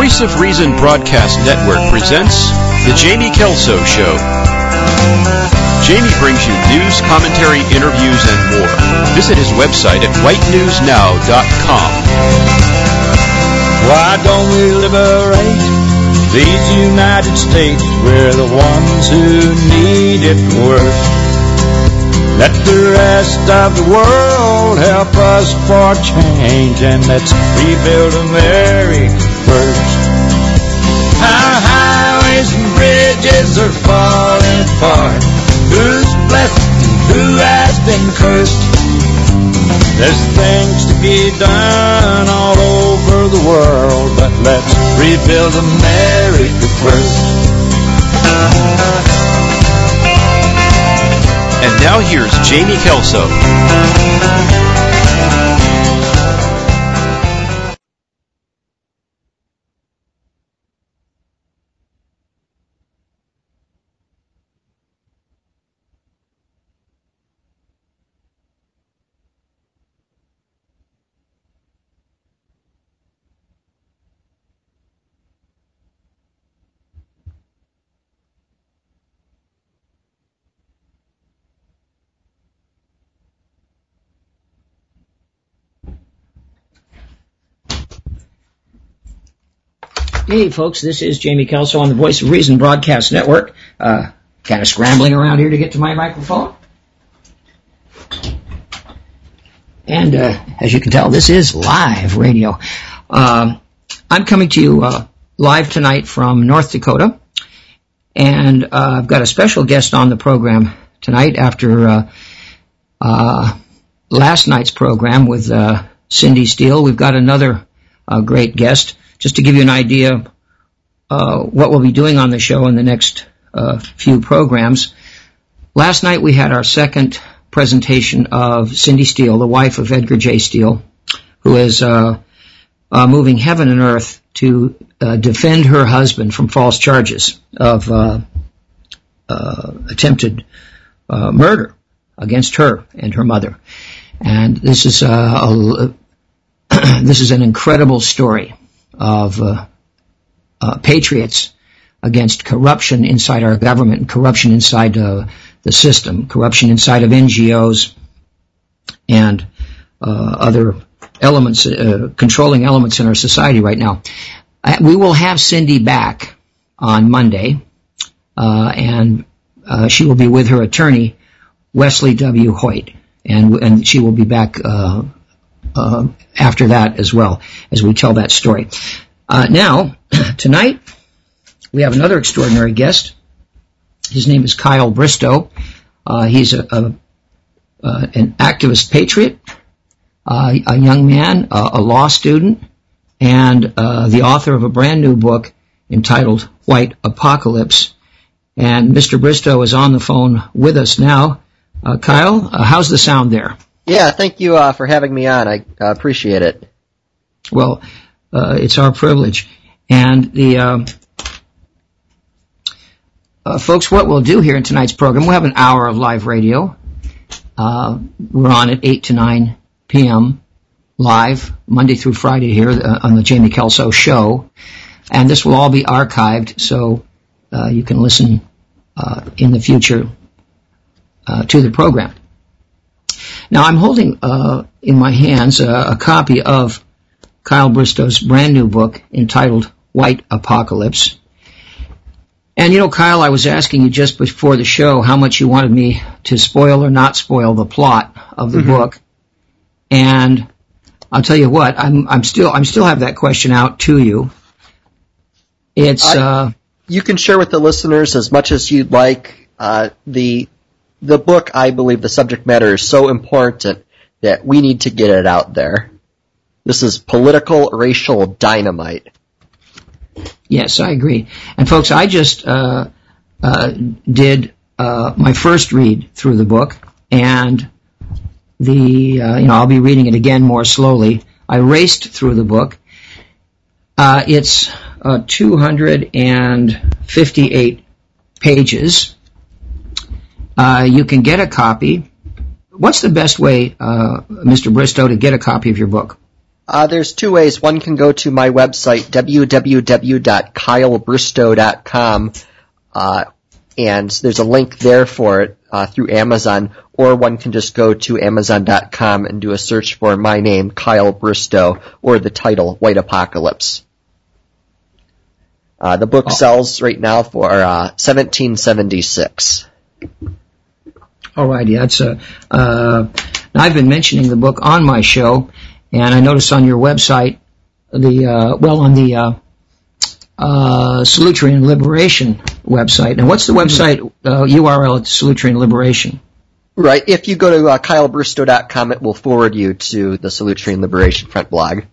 Voice of Reason Broadcast Network presents The Jamie Kelso Show. Jamie brings you news, commentary, interviews, and more. Visit his website at whitenewsnow.com. Why don't we liberate these United States? We're the ones who need it worst. Let the rest of the world help us for change and let's rebuild America Our highways and bridges are falling apart. Who's blessed and who has been cursed? There's things to be done all over the world, but let's rebuild America first. And now here's Jamie Kelso. Hey, folks, this is Jamie Kelso on the Voice of Reason Broadcast Network. Uh, kind of scrambling around here to get to my microphone. And uh, as you can tell, this is live radio. Um, I'm coming to you uh, live tonight from North Dakota, and uh, I've got a special guest on the program tonight after uh, uh, last night's program with Cindy Steele. We've got another great guest just to give you an idea uh, what we'll be doing on the show in the next uh, few programs. Last night we had our second presentation of Cindy Steele, the wife of Edgar J. Steele, who is uh, uh moving heaven and earth to defend her husband from false charges of uh, attempted murder against her and her mother. And this is a, this is an incredible story of uh, uh, patriots against corruption inside our government, corruption inside uh, the system, corruption inside of NGOs, and uh, other elements, uh, controlling elements in our society right now. Uh, we will have Cindy back on Monday, and she will be with her attorney, Wesley W. Hoyt, and and she will be back uh, after that as well as we tell that story. Uh, now, tonight, we have another extraordinary guest. His name is Kyle Bristow. Uh, he's a, a uh, an activist patriot, uh, a young man, a law student, and the author of a brand new book entitled White Apocalypse. And Mr. Bristow is on the phone with us now. Kyle, how's the sound there? Yeah, thank you uh, for having me on. I uh, appreciate it. Well, uh, it's our privilege. And the um, uh, folks, what we'll do here in tonight's program, we'll have an hour of live radio. Uh, we're on at 8 to 9 p.m. live, Monday through Friday here uh, on the Jamie Kelso Show. And this will all be archived, so you can listen in the future to the program. Now I'm holding uh, in my hands a, a, copy of Kyle Bristow's brand new book entitled White Apocalypse. And you know, Kyle, I was asking you just before the show how much you wanted me to spoil or not spoil the plot of the mm-hmm. book. And I'll tell you what, I'm, I'm still, I'm still have that question out to you. It's, I, uh, you can share with the listeners as much as you'd like. Uh, the the book, I believe the subject matter is so important that we need to get it out there. This is political racial dynamite. Yes, I agree. And folks, I just uh, uh, did uh, my first read through the book, and the uh, you know I'll be reading it again more slowly. I raced through the book. Uh, it's uh, 258 pages you can get a copy. What's the best way, uh, Mr. Bristow, to get a copy of your book? Uh, there's two ways. One can go to my website, www.kylebristow.com, uh, and there's a link there for it uh, through Amazon, or one can just go to amazon.com and do a search for my name, Kyle Bristow, or the title, White Apocalypse. Uh, the book oh. sells right now for uh, 1776. Alrighty, that's a. Uh, I've been mentioning the book on my show, and I noticed on your website the uh, well on the uh, uh, Liberation website. And what's the website uh, URL at Solutrean Liberation? Right. If you go to uh, kylebristow.com, it will forward you to the Solutrean Liberation Front blog.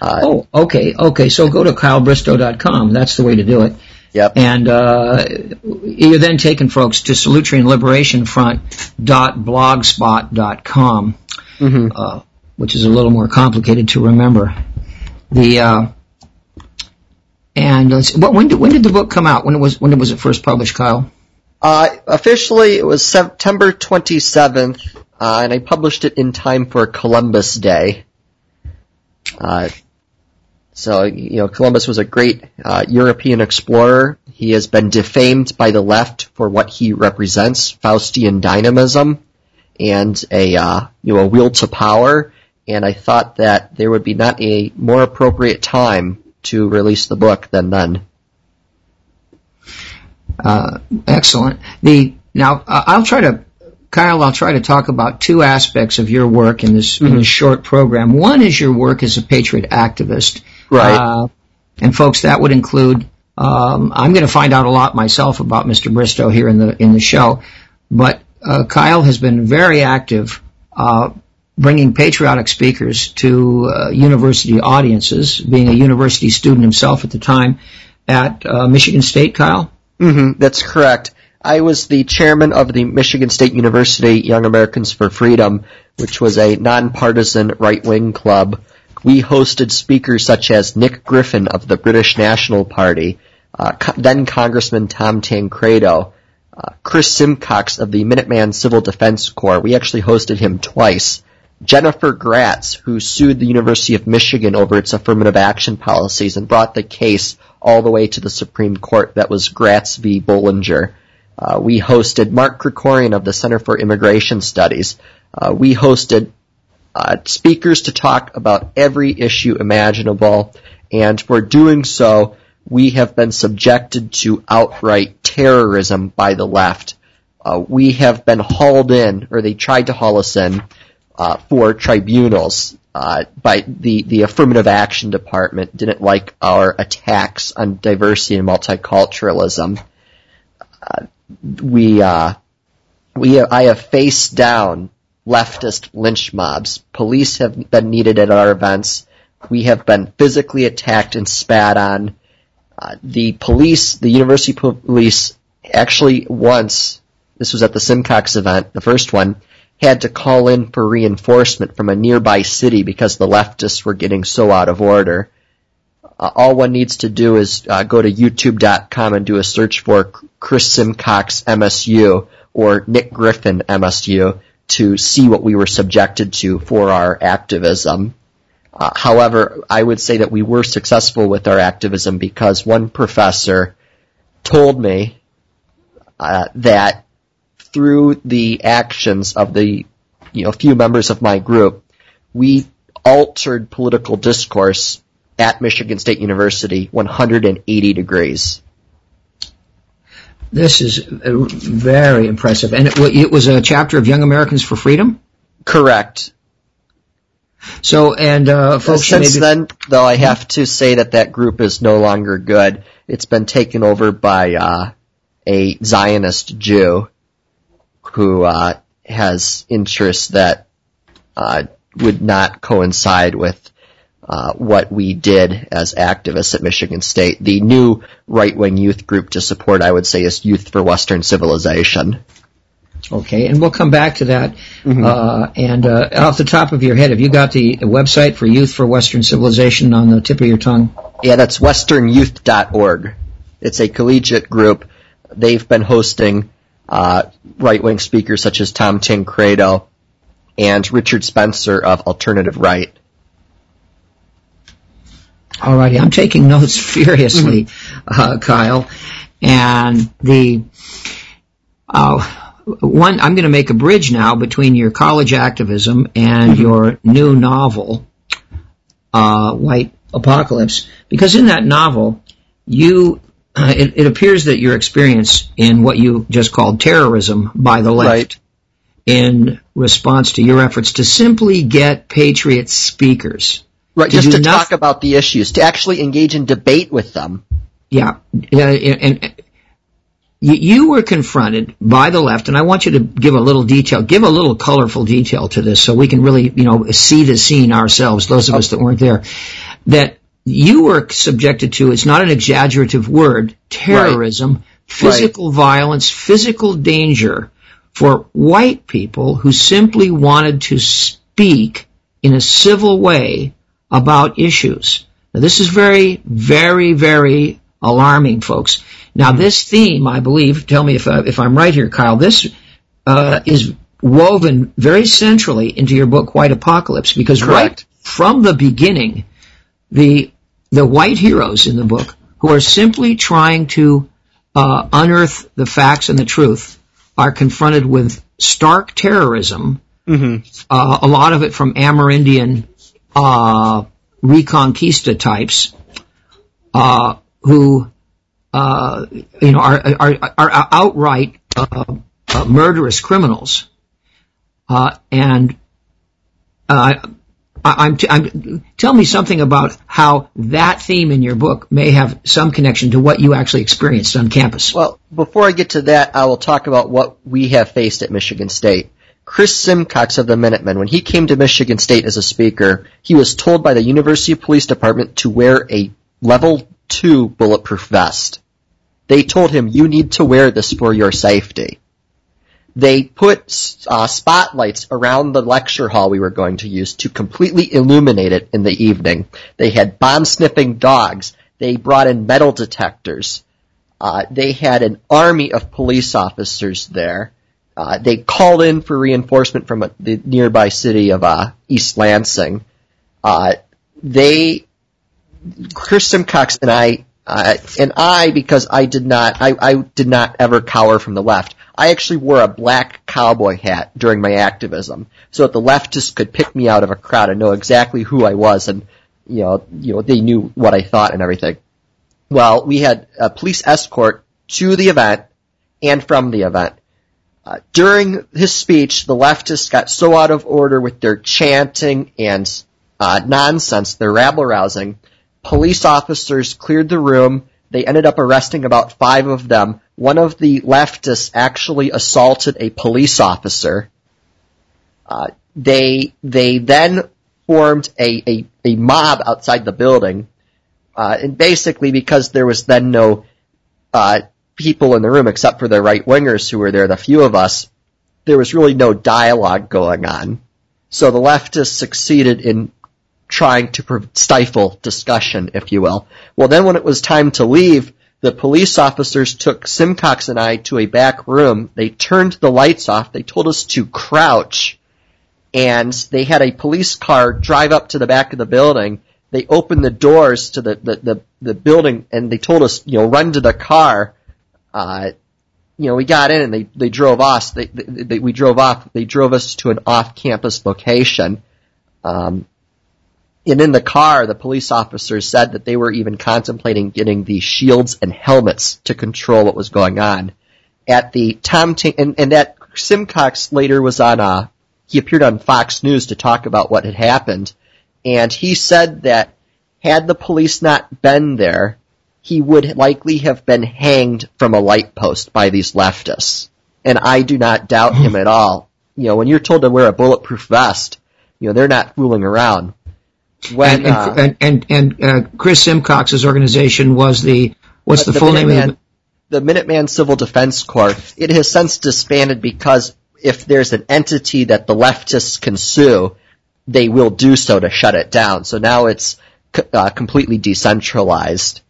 Uh, oh, okay, okay. So go to kylebristow.com. That's the way to do it. Yep. And uh, you're then taking folks to solutreanliberationfront.blogspot.com, mm-hmm. uh, which is a little more complicated to remember. The uh, and let's what, when did when did the book come out? When it was when it was it first published, Kyle? Uh, officially, it was September 27th, uh, and I published it in time for Columbus Day. Uh, so, you know, Columbus was a great uh, European explorer. He has been defamed by the left for what he represents, Faustian dynamism, and a, uh, you know, a will to power. And I thought that there would be not a more appropriate time to release the book than then. Uh, excellent. The now I'll try to Kyle, I'll try to talk about two aspects of your work in this, mm-hmm. in this short program. One is your work as a patriot activist. Right. Uh, and folks, that would include, um, I'm going to find out a lot myself about Mr. Bristow here in the, in the show, but, uh, Kyle has been very active, uh, bringing patriotic speakers to, uh, university audiences, being a university student himself at the time at, uh, Michigan State, Kyle? Mm-hmm, that's correct. I was the chairman of the Michigan State University Young Americans for Freedom, which was a nonpartisan right-wing club. We hosted speakers such as Nick Griffin of the British National Party, uh, then Congressman Tom Tancredo, uh, Chris Simcox of the Minuteman Civil Defense Corps. We actually hosted him twice. Jennifer Gratz, who sued the University of Michigan over its affirmative action policies and brought the case all the way to the Supreme Court. That was Gratz v. Bollinger. Uh, we hosted Mark Krikorian of the Center for Immigration Studies. Uh, we hosted uh, speakers to talk about every issue imaginable, and for doing so, we have been subjected to outright terrorism by the left. Uh, we have been hauled in, or they tried to haul us in, uh, for tribunals. Uh, by the, the affirmative action department didn't like our attacks on diversity and multiculturalism. Uh, we uh, we I have faced down leftist lynch mobs. Police have been needed at our events. We have been physically attacked and spat on. Uh, the police, the university police, actually once, this was at the Simcox event, the first one, had to call in for reinforcement from a nearby city because the leftists were getting so out of order. Uh, all one needs to do is uh, go to youtube.com and do a search for Chris Simcox MSU or Nick Griffin MSU to see what we were subjected to for our activism. Uh, however, I would say that we were successful with our activism because one professor told me uh, that through the actions of the you know few members of my group, we altered political discourse at Michigan State University 180 degrees. This is very impressive. And it, it, was a chapter of Young Americans for Freedom? Correct. So, and uh, folks, since maybe... then, though, I have to say that that group is no longer good. It's been taken over by uh, a Zionist Jew who uh, has interests that uh, would not coincide with uh, what we did as activists at Michigan State. The new right-wing youth group to support, I would say, is Youth for Western Civilization. Okay, and we'll come back to that. Mm-hmm. Uh, and uh, off the top of your head, have you got the website for Youth for Western Civilization on the tip of your tongue? Yeah, that's westernyouth.org. It's a collegiate group. They've been hosting uh, right-wing speakers such as Tom Tancredo and Richard Spencer of Alternative Right. All righty, I'm taking notes furiously, uh, Kyle. And the uh, one, I'm going to make a bridge now between your college activism and your new novel, uh, White Apocalypse, because in that novel, you uh, it, it, appears that your experience in what you just called terrorism by the left, right. in response to your efforts to simply get patriot speakers, right, just to talk about the issues, to actually engage in debate with them. Yeah, and, and you were confronted by the left, and I want you to give a little detail, give a little colorful detail to this, so we can really, you know, see the scene ourselves. Those of us that weren't there, that you were subjected to. It's not an exaggerative word. Terrorism, right. physical right. violence, physical danger for white people who simply wanted to speak in a civil way about issues. Now, this is very, very, very alarming, folks. Now, this theme, I believe, tell me if, I, if I'm right here, Kyle, this uh, is woven very centrally into your book, White Apocalypse, because Correct. right from the beginning, the the white heroes in the book who are simply trying to uh, unearth the facts and the truth are confronted with stark terrorism. Mm-hmm. Uh, a lot of it from Amerindian uh, Reconquista types uh, who uh, you know, are, are, are outright uh, uh, murderous criminals. Uh, and I, am t- I'm, tell me something about how that theme in your book may have some connection to what you actually experienced on campus. Well, before I get to that, I will talk about what we have faced at Michigan State. Chris Simcox of the Minutemen, when he came to Michigan State as a speaker, he was told by the University Police Department to wear a level 2 bulletproof vest. They told him, you need to wear this for your safety. They put uh, spotlights around the lecture hall we were going to use to completely illuminate it in the evening. They had bomb sniffing dogs. They brought in metal detectors. Uh, they had an army of police officers there. Uh, they called in for reinforcement from a, the nearby city of uh, East Lansing. Uh, they, Chris Simcox and I uh, and I, because I did not, I, I did not ever cower from the left. I actually wore a black cowboy hat during my activism, so that the leftists could pick me out of a crowd and know exactly who I was, and you know, you know, they knew what I thought and everything. Well, we had a police escort to the event and from the event. Uh, during his speech, the leftists got so out of order with their chanting and uh, nonsense, their rabble rousing, Police officers cleared the room. They ended up arresting about five of them. One of the leftists actually assaulted a police officer. Uh, they they then formed a, a, a mob outside the building, uh, and basically because there was then no uh, people in the room except for the right wingers who were there, the few of us, there was really no dialogue going on. So the leftists succeeded in trying to stifle discussion, if you will. Well, then when it was time to leave, the police officers took Simcox and I to a back room. They turned the lights off. They told us to crouch. And they had a police car drive up to the back of the building. They opened the doors to the, the, the, the building and they told us, you know, run to the car. Uh, you know, we got in and they, they drove us. They, they, they, we drove off. They drove us to an off-campus location. Um, and in the car, the police officers said that they were even contemplating getting the shields and helmets to control what was going on. At the Tom T- and, and that Simcox later was on uh he appeared on Fox News to talk about what had happened, and he said that had the police not been there, he would likely have been hanged from a light post by these leftists. And I do not doubt him at all. You know, when you're told to wear a bulletproof vest, you know, they're not fooling around. When, and, uh, and, and, and uh, Chris Simcox's organization was the what's the, the full Minuteman, name of the? The Minuteman Civil Defense Corps. It has since disbanded because if there's an entity that the leftists can sue, they will do so to shut it down. So now it's uh, completely decentralized.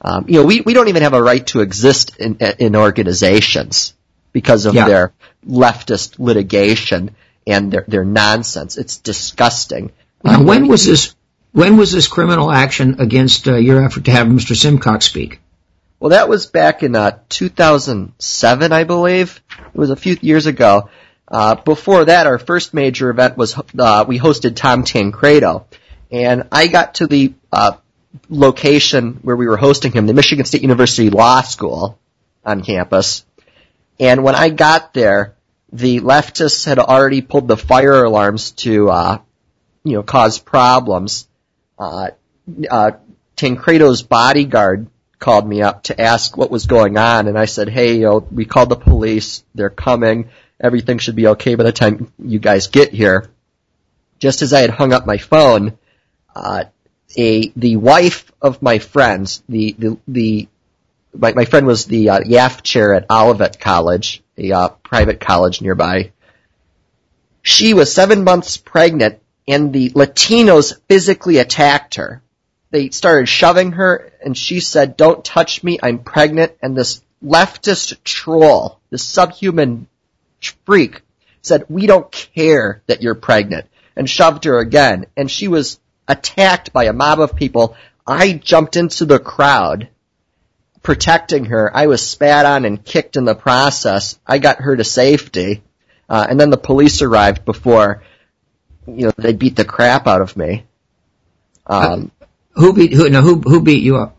Um, you know, we, we don't even have a right to exist in, in organizations because of yeah. their leftist litigation and their, their nonsense. It's disgusting. Now, um, when was this when was this criminal action against uh, your effort to have Mr. Simcox speak? Well, that was back in uh, 2007, I believe. It was a few years ago. Uh, before that, our first major event was uh, we hosted Tom Tancredo, and I got to the uh, location where we were hosting him, the Michigan State University Law School on campus. And when I got there, the leftists had already pulled the fire alarms to, uh, you know, cause problems. Uh, uh, Tancredo's bodyguard called me up to ask what was going on, and I said, "Hey, you know, we called the police. They're coming. Everything should be okay by the time you guys get here." Just as I had hung up my phone, uh, a the wife of my friends, the the the my, my friend was the uh, YAF chair at Olivet College, a uh, private college nearby. She was seven months pregnant, and the Latinos physically attacked her. They started shoving her, and she said, "Don't touch me, I'm pregnant." And this leftist troll, this subhuman freak, said, "We don't care that you're pregnant," and shoved her again. And she was attacked by a mob of people. I jumped into the crowd protecting her. I was spat on and kicked in the process. I got her to safety. Uh, and then the police arrived before, you know, they beat the crap out of me. Um, uh, who beat who? No, who who beat you up?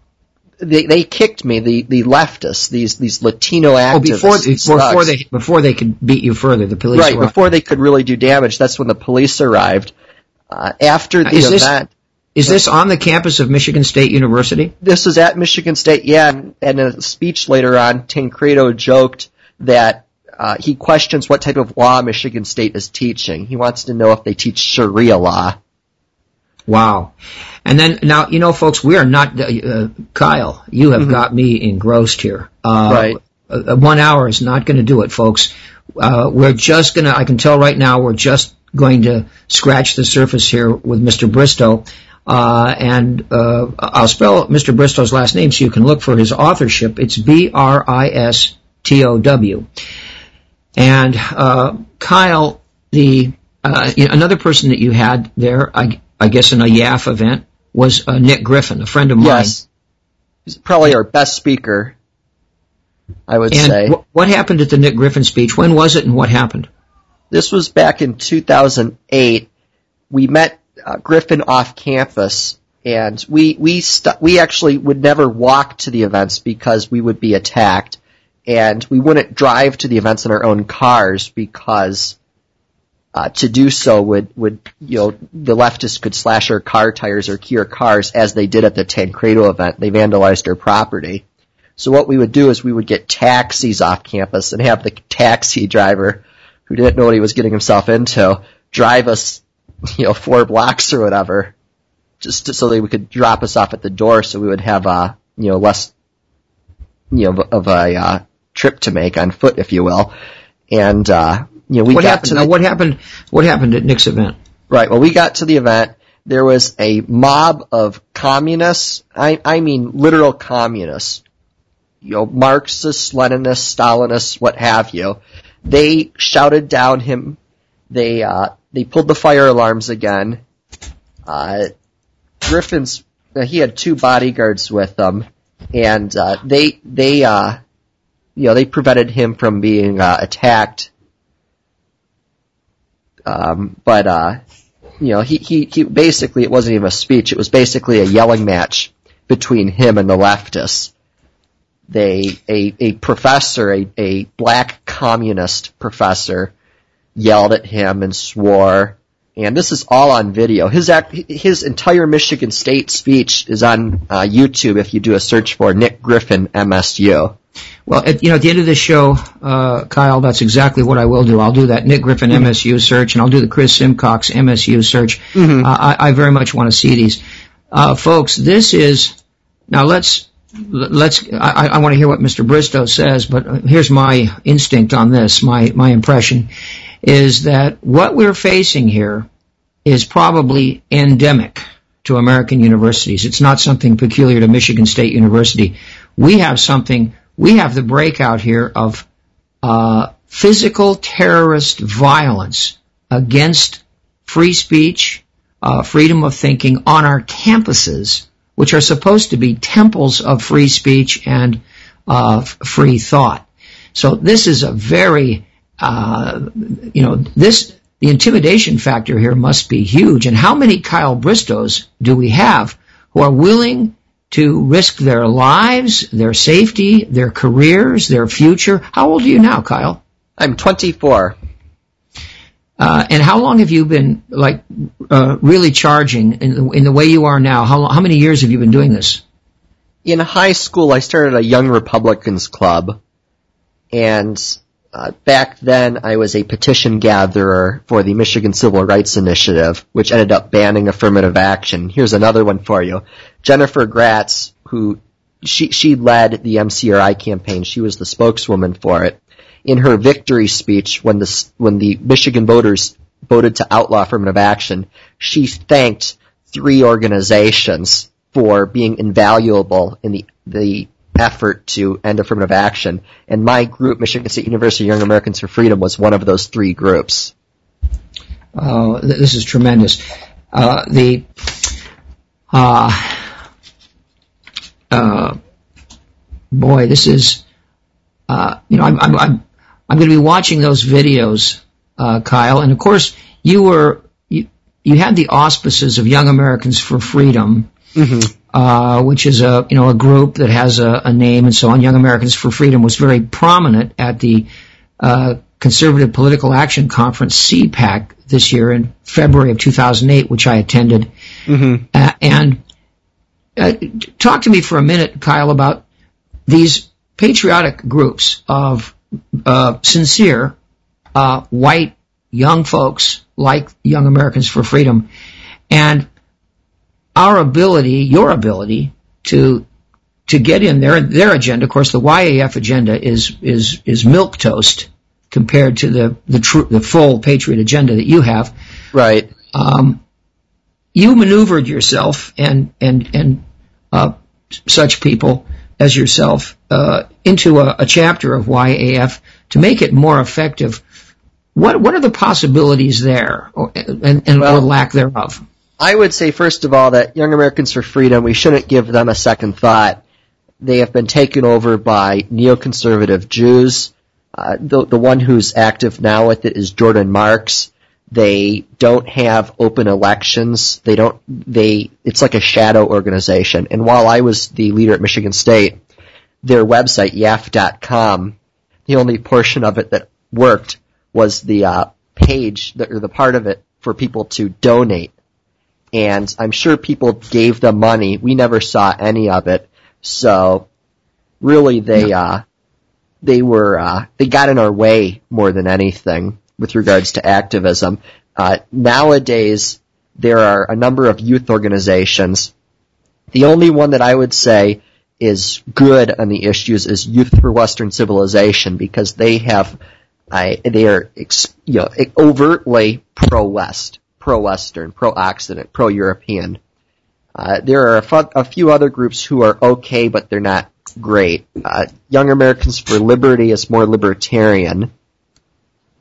They they kicked me. The the leftists, these these Latino activists. Oh, before before they before they could beat you further, the police. Right before they could really do damage. That's when the police arrived. Uh, after the is event. This, is this on the campus of Michigan State University? This is at Michigan State, yeah. And, in a speech later on, Tancredo joked that uh, he questions what type of law Michigan State is teaching. He wants to know if they teach Sharia law. Wow. And then now, you know, folks, we are not, uh, uh Kyle, you have mm-hmm. got me engrossed here. Uh, right. Uh, one hour is not going to do it, folks. Uh, we're just going to, I can tell right now, we're just going to scratch the surface here with Mr. Bristow. Uh, and uh, I'll spell Mr. Bristow's last name so you can look for his authorship. It's B R I S T O W. And uh, Kyle, the uh, another person that you had there, I, I guess in a YAF event, was uh, Nick Griffin, a friend of mine. Yes, he's probably our best speaker. I would and say. W- what happened at the Nick Griffin speech? When was it, and what happened? This was back in 2008. We met uh, Griffin off campus, and we we we actually would never walk to the events because we would be attacked, and we wouldn't drive to the events in our own cars because uh, to do so would would you know the leftists could slash our car tires or key our cars as they did at the Tancredo event. They vandalized our property. So what we would do is we would get taxis off campus and have the taxi driver who didn't know what he was getting himself into drive us you know, four blocks or whatever, just to, so they could drop us off at the door, so we would have uh, you know, less, you know, of a uh, trip to make on foot, if you will. And uh, you know, we what got happened, to the, what happened. What happened at Nick's event? Right. Well, we got to the event. There was a mob of communists. I, I mean, literal communists. You know, Marxists, Leninists, Stalinists, what have you. They shouted down him. They uh, they pulled the fire alarms again. Uh, Griffin's uh, he had two bodyguards with him, and uh, they they uh, you know they prevented him from being uh, attacked. Um, but uh, you know he, he he basically it wasn't even a speech; it was basically a yelling match between him and the leftists. They a a professor, a a black communist professor, yelled at him and swore. And this is all on video. His act, his entire Michigan State speech is on uh, YouTube if you do a search for Nick Griffin MSU. Well, at, you know, at the end of this show, uh, Kyle, that's exactly what I will do. I'll do that Nick Griffin mm-hmm. MSU search, and I'll do the Chris Simcox MSU search. Mm-hmm. Uh, I, I, very much want to see these, uh, folks. This is now. Let's let's. I, I want to hear what Mr. Bristow says, but here's my instinct on this. My my impression is that what we're facing here is probably endemic to American universities. It's not something peculiar to Michigan State University. We have something, we have the breakout here of uh, physical terrorist violence against free speech, uh, freedom of thinking on our campuses, which are supposed to be temples of free speech and uh, free thought. So this is a very, uh, you know, this the intimidation factor here must be huge. And how many Kyle Bristows do we have who are willing to risk their lives, their safety, their careers, their future? How old are you now, Kyle? I'm 24. Uh, and how long have you been like uh, really charging in the, in the, way you are now? How how many years have you been doing this? In high school, I started a Young Republicans Club, and uh, back then I was a petition gatherer for the Michigan Civil Rights Initiative, which ended up banning affirmative action. Here's another one for you: Jennifer Gratz, who she she led the MCRI campaign. She was the spokeswoman for it in her victory speech when the when the Michigan voters voted to outlaw affirmative action, she thanked three organizations for being invaluable in the the effort to end affirmative action. And my group, Michigan State University Young Americans for Freedom, was one of those three groups. Oh, this is tremendous. Uh, the uh, uh, boy, this is uh, you know I'm, I'm, I'm I'm going to be watching those videos, uh, Kyle. And of course, you were you, you had the auspices of Young Americans for Freedom, mm-hmm. uh, which is a you know a group that has a, a, name and so on. Young Americans for Freedom was very prominent at the uh, Conservative Political Action Conference CPAC this year in February of 2008, which I attended. Mm-hmm. and uh, talk to me for a minute, Kyle, about these patriotic groups of uh, sincere uh, white young folks like Young Americans for Freedom, and our ability, your ability to to get in their their agenda. Of course, the YAF agenda is is is milk toast compared to the the true the full patriot agenda that you have. Right. Um, you maneuvered yourself and and and uh, such people as yourself uh, into a, a, chapter of YAF to make it more effective. What what are the possibilities there, or, and, and well, or lack thereof? I would say first of all that Young Americans for Freedom, we shouldn't give them a second thought. They have been taken over by neoconservative Jews. Uh, the the one who's active now with it is Jordan Marks. They don't have open elections. They don't, they, it's like a shadow organization. And while I was the leader at Michigan State, their website, yaf.com, the only portion of it that worked was the uh, page, that, or the part of it for people to donate. And I'm sure people gave them money. We never saw any of it. So really they, uh, they were, uh, they got in our way more than anything with regards to activism. Uh, nowadays, there are a number of youth organizations. The only one that I would say is good on the issues is Youth for Western Civilization because they have, they are you know, overtly pro-West, pro-Western, pro-Occident, pro-European. Uh, there are a, few other groups who are okay, but they're not great. Uh, Young Americans for Liberty is more libertarian.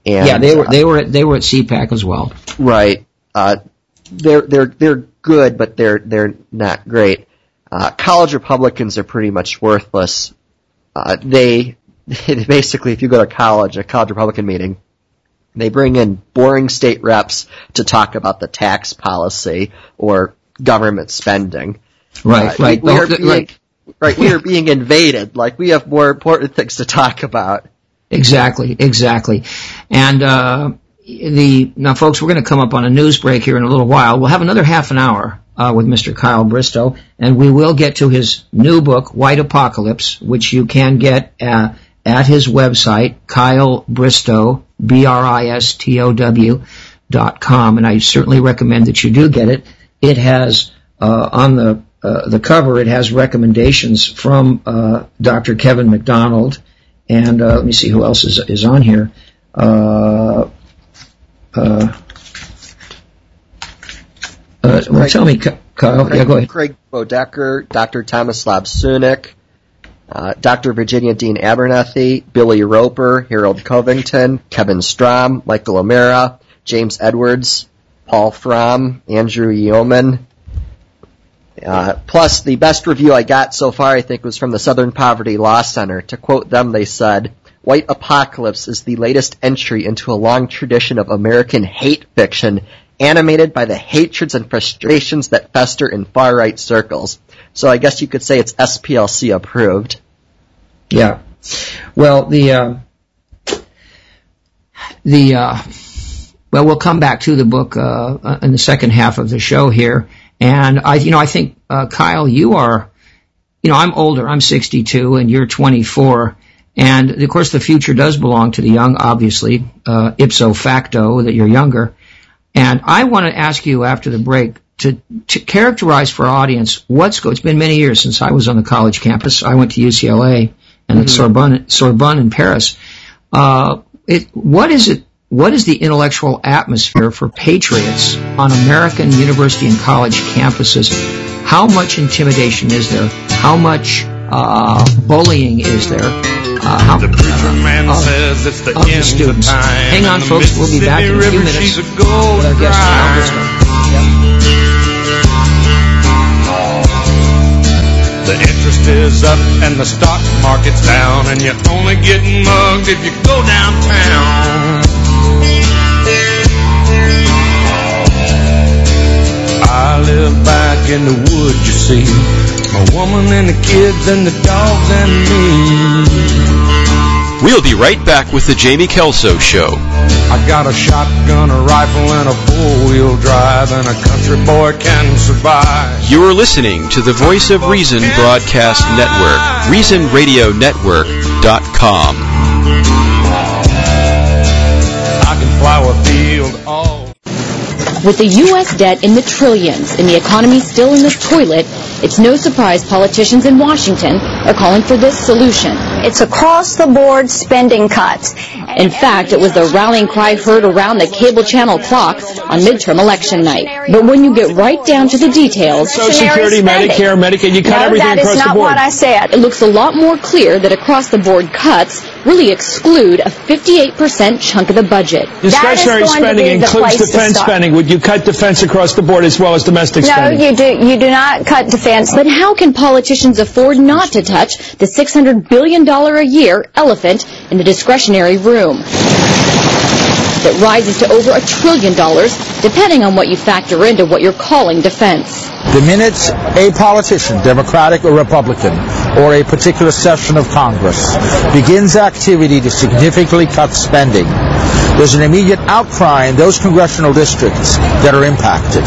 And, yeah, they were they were they were at CPAC as well. Right. Uh, they're they're they're good, but they're they're not great. Uh, college Republicans are pretty much worthless. Uh, they basically, if you go to college, a college Republican meeting, they bring in boring state reps to talk about the tax policy or government spending. Right, uh, right. We, we are being, right. right, we are being invaded. Like we have more important things to talk about. Exactly, exactly. And uh, the now, folks, we're going to come up on a news break here in a little while. We'll have another half an hour uh, with Mr. Kyle Bristow, and we will get to his new book, White Apocalypse, which you can get uh, at his website, Kyle Bristow, B-R-I-S-T-O-W dot com, and I certainly recommend that you do get it. It has uh, on the uh, the cover, it has recommendations from uh, Dr. Kevin MacDonald and uh, let me see who else is is on here. Uh, uh, well, tell me, Kyle. Craig, yeah, go ahead. Craig Bodeker, Dr. Thomas Sunic, uh, Dr. Virginia Deane Abernethy, Billy Roper, Harold Covington, Kevin Strom, Michael O'Meara, James Edwards, Paul Fromm, Andrew Yeoman. Uh, plus, the best review I got so far, I think, was from the Southern Poverty Law Center. To quote them, they said, White Apocalypse is the latest entry into a long tradition of American hate fiction, animated by the hatreds and frustrations that fester in far-right circles. So I guess you could say it's SPLC approved. Yeah. Well, the, uh, the, uh, well, we'll come back to the book, uh, in the second half of the show here. And I, you know, I think, uh, Kyle, you are, you know, I'm older. I'm 62 and you're 24. And of course the future does belong to the young, obviously, uh, ipso facto that you're younger. And I want to ask you after the break to, to characterize for our audience what's go. It's been many years since I was on the college campus. I went to UCLA and mm-hmm. at Sorbonne, Sorbonne in Paris. Uh, it, what is it? What is the intellectual atmosphere for patriots on American university and college campuses? How much intimidation is there? How much uh, bullying is there? Uh, how, the preacher man uh, says it's the end the of time. Hang on, folks. We'll be back in a few minutes with our guest, The interest is up and the stock market's down, and you're only getting mugged if you go downtown. I live back in the woods, you see. My woman and the kids and the dogs and me. We'll be right back with the Jamie Kelso Show. I got a shotgun, a rifle, and a four-wheel drive, and a country boy can survive. You're listening to the Voice of Reason Broadcast Network, ReasonRadioNetwork.com. I can plow a field all with the U.S. debt in the trillions and the economy still in the toilet, it's no surprise politicians in Washington are calling for this solution. It's across the board spending cuts. In fact, it was the rallying cry heard around the cable channel clock on midterm election night. But when you get right down to the details, Social Security, spending. Medicare, Medicaid, you cut no, everything across the board. that is not what I said. It looks a lot more clear that across the board cuts really exclude a 58% chunk of the budget. Discretionary spending includes defense spending. Would you cut defense across the board as well as domestic no, spending? No, you do. You do not cut defense. But how can politicians afford not to touch the $600 billion a year elephant in the discretionary room? That rises to over a trillion dollars, depending on what you factor into what you're calling defense. The minute a politician, Democratic or Republican, or a particular session of Congress begins activity to significantly cut spending, there's an immediate outcry in those congressional districts that are impacted.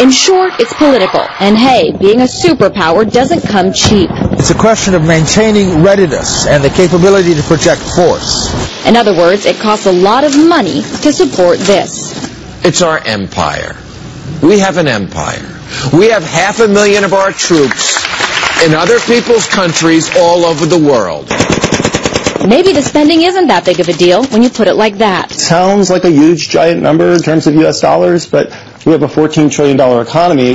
In short, it's political. And hey, being a superpower doesn't come cheap. It's a question of maintaining readiness and the capability to project force. In other words, it costs a lot of money to support this. It's our empire. We have an empire. We have half a million of our troops in other people's countries all over the world. Maybe the spending isn't that big of a deal when you put it like that. Sounds like a huge, giant number in terms of U.S. dollars, but we have a $14 trillion economy.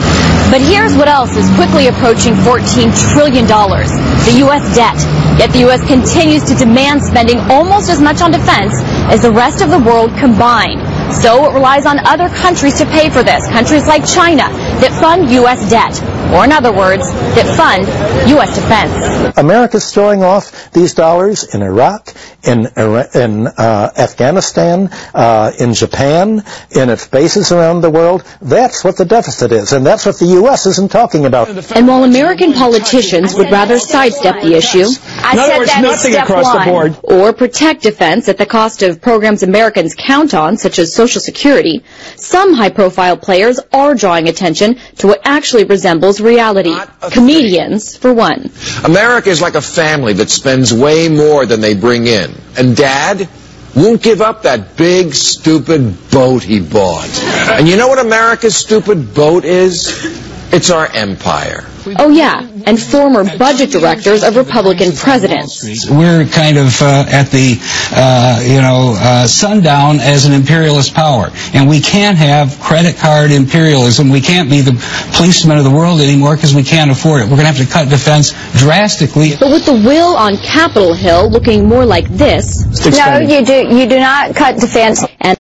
But here's what else is quickly approaching $14 trillion. The U.S. debt. Yet the U.S. continues to demand spending almost as much on defense as the rest of the world combined. So it relies on other countries to pay for this, countries like China that fund U.S. debt, or in other words, that fund U.S. defense. America's throwing off these dollars in Iraq, in, in uh, Afghanistan, uh, in Japan, in its bases around the world. That's what the deficit is, and that's what the U.S. isn't talking about. And while American politicians would rather sidestep the issue, I in other words, nothing across one. the board, or protect defense at the cost of programs Americans count on, such as Social Security, some high-profile players are drawing attention to what actually resembles reality. Comedians, for one. America is like a family that spends way more than they bring in. And Dad won't give up that big, stupid boat he bought. And you know what America's stupid boat is? It's our empire. Oh, yeah, and former budget directors of Republican presidents. We're kind of uh, at the, uh, you know, uh, sundown as an imperialist power. And we can't have credit card imperialism. We can't be the policemen of the world anymore because we can't afford it. We're going to have to cut defense drastically. But with the will on Capitol Hill looking more like this. No, you do, you do not cut defense. And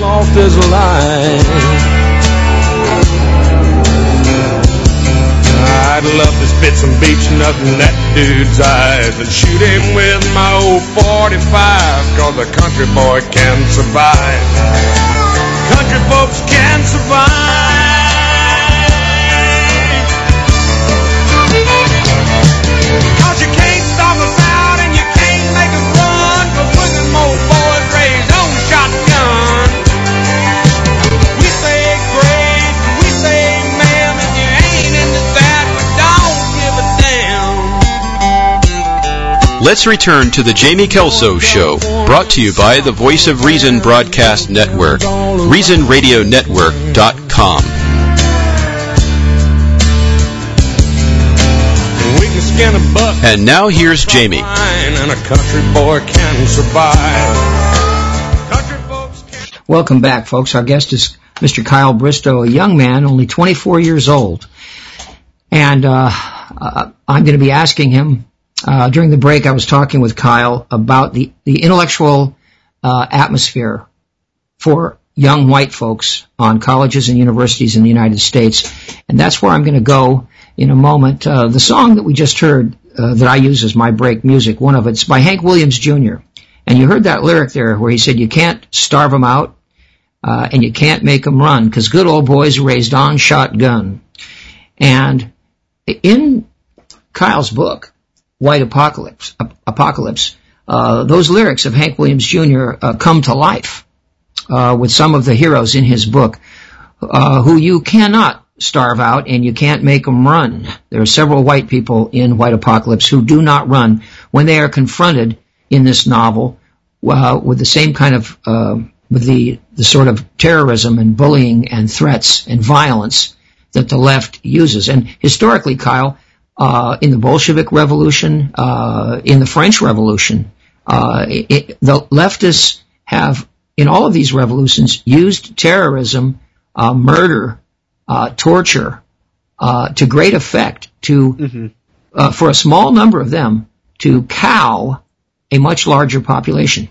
lost his life. I'd love to spit some Beech-Nut in that dude's eyes and shoot him with my old 45, cause a country boy can survive. Let's return to the Jamie Kelso Show, brought to you by the Voice of Reason Broadcast Network, ReasonRadioNetwork.com. We can skin a buck And now here's Jamie. and a country boy can survive. Country folks can Welcome back, folks. Our guest is Mr. Kyle Bristow, a young man, only 24 years old. And uh, uh, I'm going to be asking him, uh, during the break, I was talking with Kyle about the, the intellectual uh, atmosphere for young white folks on colleges and universities in the United States. And that's where I'm going to go in a moment. Uh, the song that we just heard uh, that I use as my break music, one of it's by Hank Williams Jr. And you heard that lyric there where he said, you can't starve them out uh, and you can't make them run because good old boys raised on shotgun. And in Kyle's book, White Apocalypse, Ap- Apocalypse, uh, those lyrics of Hank Williams Jr. Uh, come to life uh, with some of the heroes in his book, uh, who you cannot starve out and you can't make them run. There are several white people in White Apocalypse who do not run when they are confronted in this novel uh, with the same kind of uh, with the the sort of terrorism and bullying and threats and violence that the left uses. And historically, Kyle, in the Bolshevik Revolution, uh, in the French Revolution, uh, the leftists have, in all of these revolutions, used terrorism, uh, murder, uh, torture, uh, to great effect to, uh, for a small number of them, to cow a much larger population.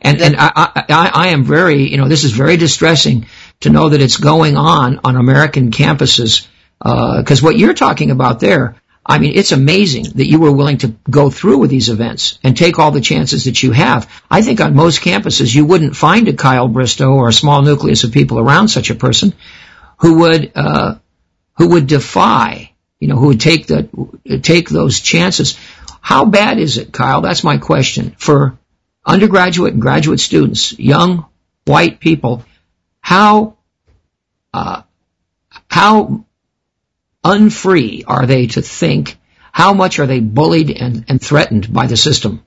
And, and I, I, I I am very, you know, this is very distressing to know that it's going on on American campuses. Because what you're talking about there, I mean, it's amazing that you were willing to go through with these events and take all the chances that you have. I think on most campuses you wouldn't find a Kyle Bristow or a small nucleus of people around such a person who would uh, who would defy, you know, who would take the take those chances. How bad is it, Kyle? That's my question for undergraduate and graduate students, young white people. How uh, how unfree are they to think? How much are they bullied and, and threatened by the system?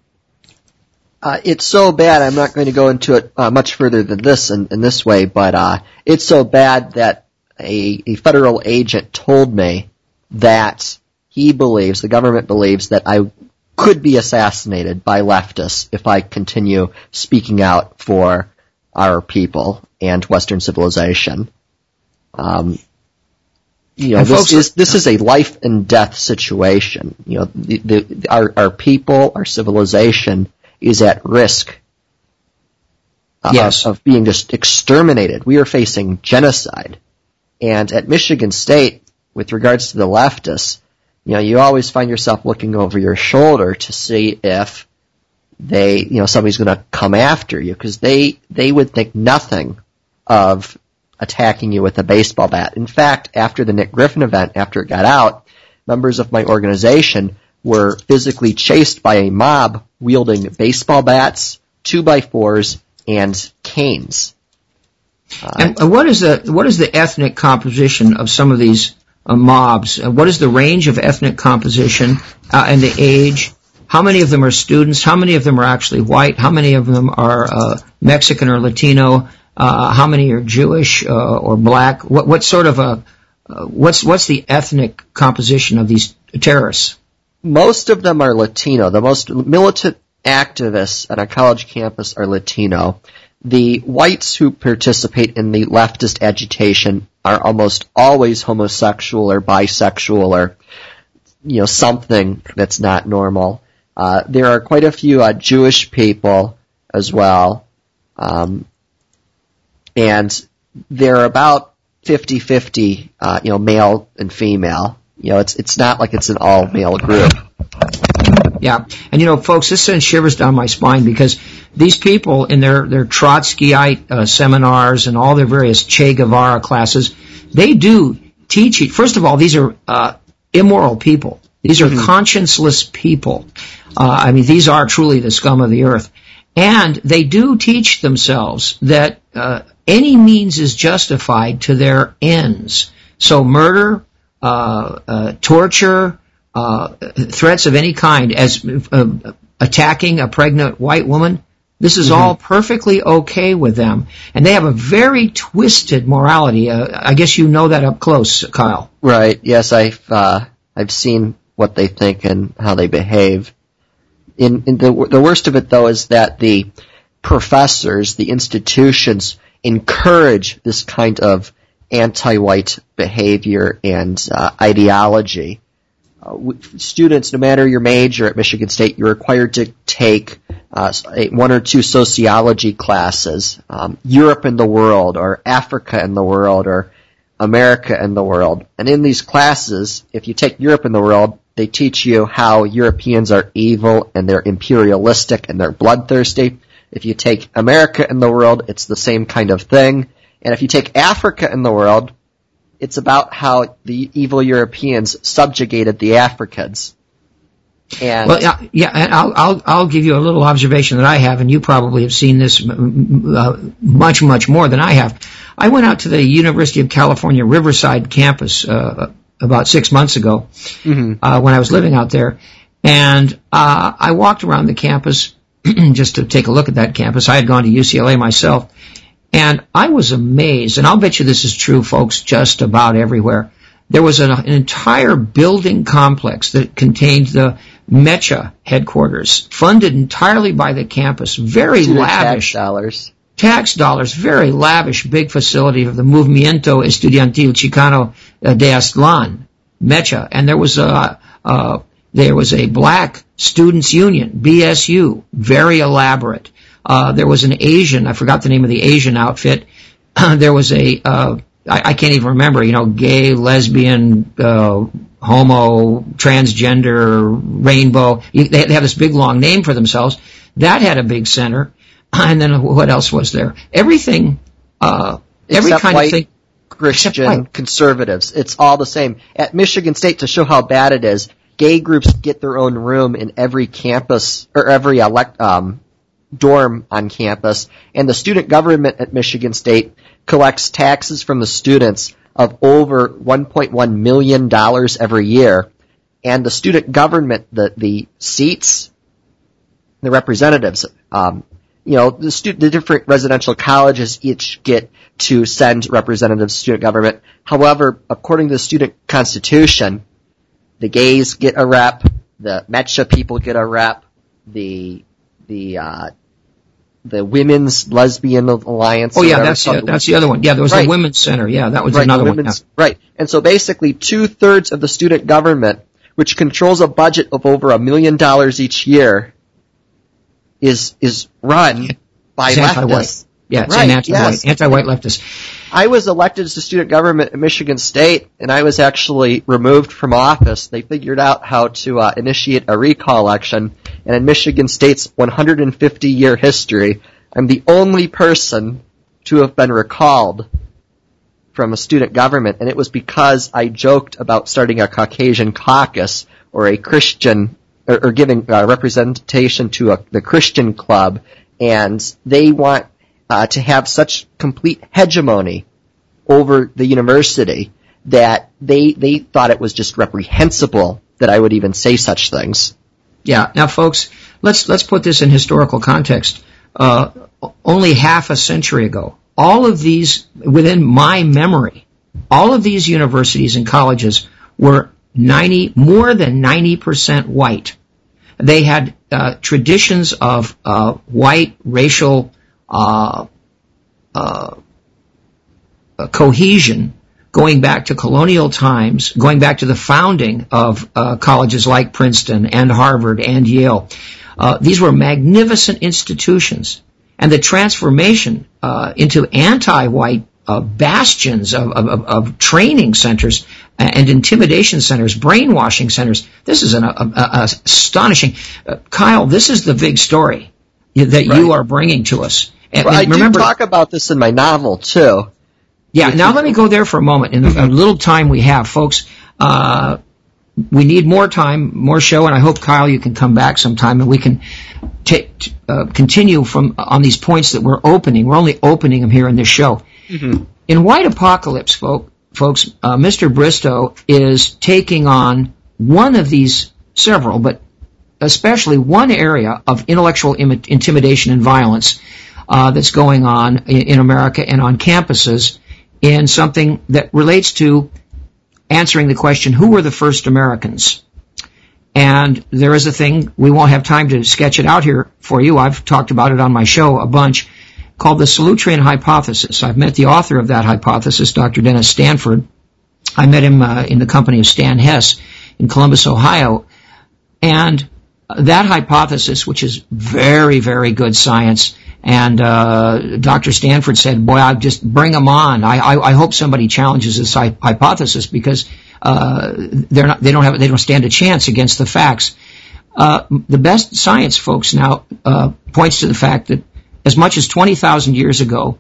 Uh, it's so bad. I'm not going to go into it uh, much further than this in, in this way, but uh, it's so bad that a, a federal agent told me that he believes, the government believes, that I could be assassinated by leftists if I continue speaking out for our people and Western civilization. Um, you know, And this is this is a life and death situation. You know, the, the, our our people, our civilization is at risk uh, Yes. of, of being just exterminated. We are facing genocide. And at Michigan State, with regards to the leftists, you know, you always find yourself looking over your shoulder to see if they, you know, somebody's going to come after you because they they would think nothing of attacking you with a baseball bat. In fact, after the Nick Griffin event, after it got out, members of my organization were physically chased by a mob wielding baseball bats, two by fours, and canes. And uh, what is the what is the ethnic composition of some of these uh, mobs? Uh, what is the range of ethnic composition uh, and the age? How many of them are students? How many of them are actually white? How many of them are uh, Mexican or Latino? Uh, how many are Jewish uh, or black? What what sort of a uh, what's what's the ethnic composition of these terrorists? most of them are Latino. The most militant activists at a college campus are Latino. The whites who participate in the leftist agitation are almost always homosexual or bisexual or, you know, something that's not normal. Uh, there are quite a few uh, Jewish people as well. Um, and they're about 50-50, uh, you know, male and female. You know, it's it's not like it's an all male group. Yeah, and you know, folks, this sends shivers down my spine because these people in their their Trotskyite uh, seminars and all their various Che Guevara classes, they do teach. First of all, these are uh, immoral people. These are mm-hmm. conscienceless people. Uh, I mean, these are truly the scum of the earth. And they do teach themselves that uh, any means is justified to their ends. So murder, uh, uh, torture, uh, threats of any kind, as uh, attacking a pregnant white woman, this is mm-hmm. all perfectly okay with them, and they have a very twisted morality. Uh, I guess you know that up close, Kyle. Right. Yes, I've uh, I've seen what they think and how they behave. In, in the the worst of it though is that the professors, the institutions, encourage this kind of anti-white behavior and uh, ideology. Uh, students, no matter your major at Michigan State, you're required to take uh, one or two sociology classes, um, Europe and the world, or Africa and the world, or America and the world. And in these classes, if you take Europe and the world, they teach you how Europeans are evil and they're imperialistic and they're bloodthirsty. If you take America and the world, it's the same kind of thing. And if you take Africa and the world, it's about how the evil Europeans subjugated the Africans. And well, yeah, I'll, I'll, I'll give you a little observation that I have, and you probably have seen this uh, much, much more than I have. I went out to the University of California Riverside campus uh, about six months ago mm-hmm. uh, when I was living out there, and uh, I walked around the campus just to take a look at that campus. I had gone to UCLA myself, and I was amazed, and I'll bet you this is true, folks, just about everywhere. There was an, an entire building complex that contained the MECHA headquarters, funded entirely by the campus. Very lavish. Tax dollars. Tax dollars, very lavish, big facility of the Movimiento Estudiantil Chicano de Aztlán, MECHA. And there was a, uh, there was a black students union, BSU, very elaborate. Uh, there was an Asian, I forgot the name of the Asian outfit. there was a, uh, I, I can't even remember, you know, gay, lesbian, uh, homo, transgender, rainbow. They, they have this big long name for themselves. That had a big center. And then what else was there? Everything, uh, every Except kind white of thing. Christian conservatives. It's all the same. At Michigan State, to show how bad it is, gay groups get their own room in every campus, or every elect, um, dorm on campus, and the student government at Michigan State collects taxes from the students of over $1.1 million every year. And the student government, the, the seats, the representatives, um, you know, the, stu- the different residential colleges each get to send representatives to student government. However, according to the student constitution, the gays get a rep, the MECHA people get a rep, the the uh, the Women's Lesbian Alliance. Oh yeah, that's the, that's the other one. Yeah, there was right. the Women's Center. Yeah, that was right, another one. Yeah. Right, and so basically two thirds of the student government, which controls a budget of over a million dollars each year, is is run by it's leftists. Anti-white. Yeah, it's right, anti-white, yes. anti-white leftists. I was elected the student government at Michigan State, and I was actually removed from office. They figured out how to uh, initiate a recall election, and in Michigan State's 150 year history, I'm the only person to have been recalled from a student government, and it was because I joked about starting a Caucasian caucus or a Christian, or, or giving uh, representation to a, the Christian club, and they want uh, to have such complete hegemony over the university that they they thought it was just reprehensible that I would even say such things. Yeah. Now, folks, let's let's put this in historical context. Uh, only half a century ago, all of these, within my memory, all of these universities and colleges were 90, more than 90% white. They had uh, traditions of uh, white racial uh, uh, cohesion going back to colonial times, going back to the founding of uh, colleges like Princeton and Harvard and Yale. Uh, these were magnificent institutions. and the transformation uh, into anti-white uh, bastions of, of, of, training centers and intimidation centers, brainwashing centers. This is an a, a, astonishing. Uh, Kyle, this is the big story that right. you are bringing to us. And, well, and I remember, do talk about this in my novel too. Yeah. Now let me go there for a moment. In the little time we have, folks, uh, we need more time, more show, and I hope Kyle you can come back sometime and we can t- t- uh, continue from on these points that we're opening. We're only opening them here in this show. Mm-hmm. In White Apocalypse, folk, folks, uh, Mr. Bristow is taking on one of these several, but especially one area of intellectual Im- intimidation and violence uh, that's going on in, in America and on campuses in something that relates to answering the question, who were the first Americans? And there is a thing, we won't have time to sketch it out here for you. I've talked about it on my show a bunch, called the Solutrean hypothesis. I've met the author of that hypothesis, Dr. Dennis Stanford. I met him uh, in the company of Stan Hess in Columbus, Ohio. And that hypothesis, which is very, very good science, and uh, Dr. Stanford said, "Boy, I just bring them on. I, I, I hope somebody challenges this hy- hypothesis because uh, they're not, they don't have, they don't stand a chance against the facts." Uh, the best science, folks, now uh, points to the fact that as much as 20,000 years ago,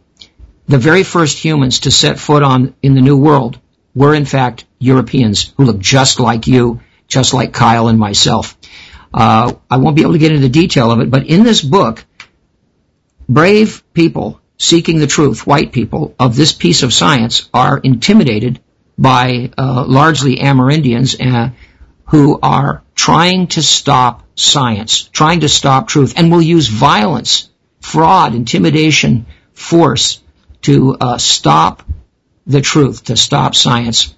the very first humans to set foot on in the New World were in fact Europeans who look just like you, just like Kyle and myself. Uh, I won't be able to get into the detail of it, but in this book, brave people seeking the truth, white people of this piece of science, are intimidated by uh, largely Amerindians uh, who are trying to stop science, trying to stop truth, and will use violence, fraud, intimidation, force to uh, stop the truth, to stop science.